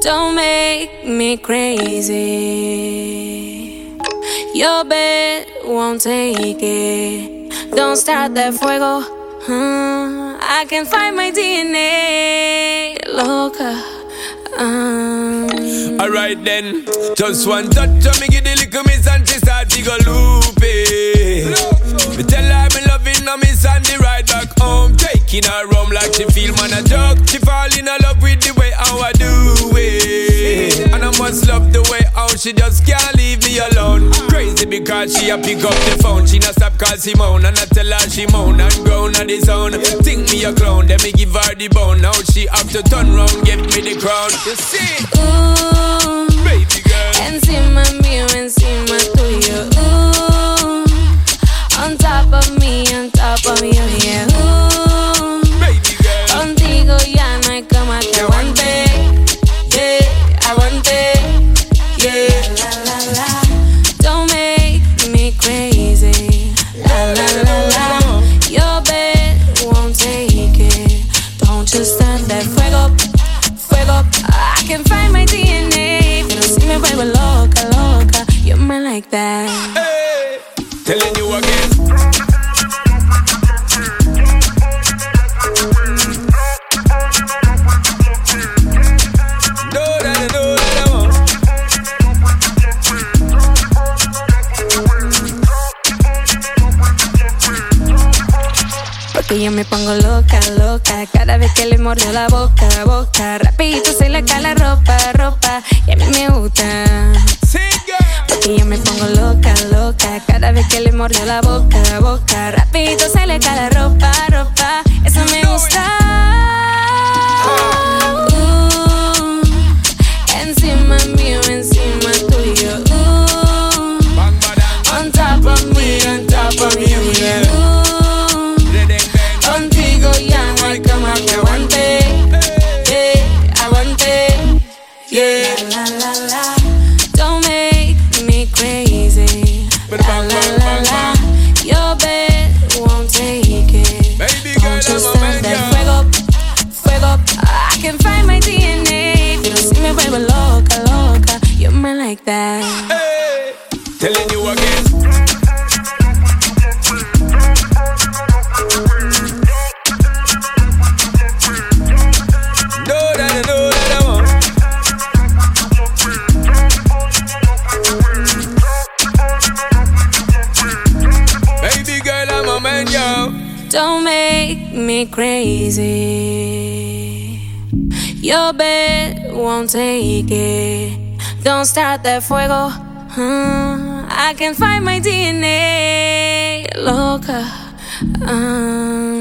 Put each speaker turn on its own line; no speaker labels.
Don't make me crazy. Your bed won't take it. Don't start that fuego. Uh, I can find my DNA. Loca. Um.
Alright then, just one touch of me, give the little miss and she start to go loopy. Me tell her me loving her miss and the ride back home, taking her home like she feel man a joke. She fall in love she just can't leave me alone. Crazy because she a pick up the phone, she not stop call Simone, and I tell her she moan and groan on the zone. Think me a clown, then me give her the bone. Now she have to turn round, give me the crown. You see?
Ooh.
Baby girl.
Encima mío, encima like that.
Hey, you again.
Porque yo me pongo loca, loca Cada vez que le mordió la boca, boca Rapidito se le cae la ropa, ropa la boca, boca. Rapidito se le cae la ropa, ropa. Eso me gusta like that.
Hey, telling you again. Do that, do that, I want. Baby girl, I'm a man, yo.
Don't make me crazy. Your bed won't take it. Don't start that fuego. Uh, I can find my DNA. Loca. Uh.